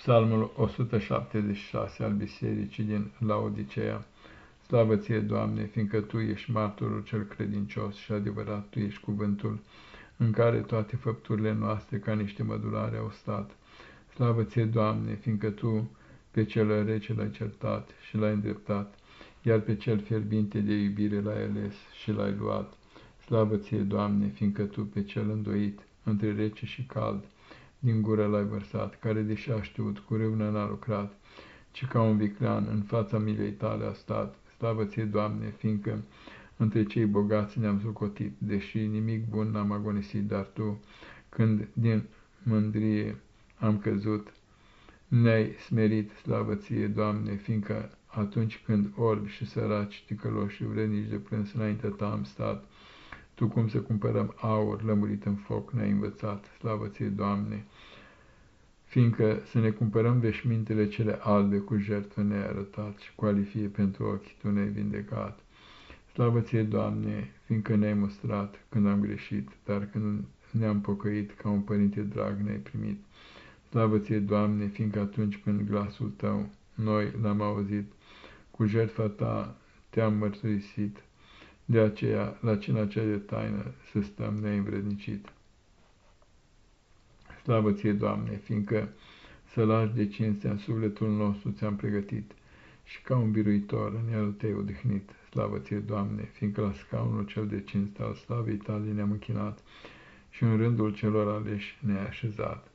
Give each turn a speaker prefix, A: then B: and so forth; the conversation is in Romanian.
A: Psalmul 176 al Bisericii din Laodicea. Slavă ție, Doamne, fiindcă Tu ești martorul cel credincios și adevărat, Tu ești cuvântul în care toate făpturile noastre ca niște mădulare au stat. Slavă ție, Doamne, fiindcă Tu pe cel rece l-ai certat și l-ai îndreptat, iar pe cel fierbinte de iubire l-ai ales și l-ai luat. Slavă ție, Doamne, fiindcă Tu pe cel îndoit, între rece și cald, din gură l-ai vărsat, care deși a știut, cu râvnă n-a lucrat, ci ca un viclean în fața milei tale a stat. Slavă ție, Doamne, fiindcă între cei bogați ne-am zucotit, deși nimic bun n-am agonisit, dar Tu, când din mândrie am căzut, ne-ai smerit, slavă ție, Doamne, fiindcă atunci când orbi și săraci, ticăloși și vrednici de plâns înaintea ta am stat, tu cum să cumpărăm aur lămurit în foc ne-ai învățat, slavă ție, Doamne, fiindcă să ne cumpărăm veșmintele cele albe cu jertfă ne-ai arătat și cu alifie pentru ochi tu ne-ai vindecat. Slavă ție, Doamne, fiindcă ne-ai mostrat când am greșit, dar când ne-am pocăit ca un părinte drag ne-ai primit. Slavă ție, Doamne, fiindcă atunci când glasul tău noi l-am auzit, cu jertfa ta te-am mărturisit, de aceea, la cina cea de taină, să stăm neînvrednicit. Slavă ție, Doamne, fiindcă să lași de cinstea în sufletul nostru ți-am pregătit și ca un biruitor în el te-ai odihnit. Slavă ție, Doamne, fiindcă la scaunul cel de cinstă al slavei tale ne-am închinat și în rândul celor aleși ne-ai așezat.